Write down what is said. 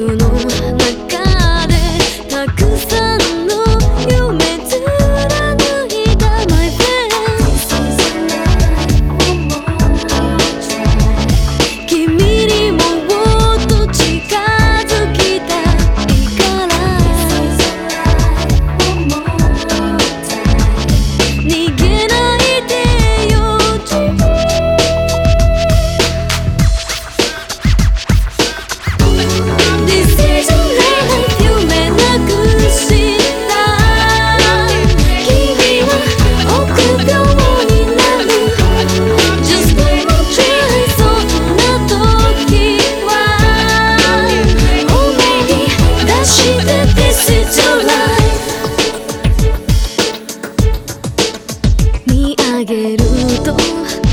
you know げると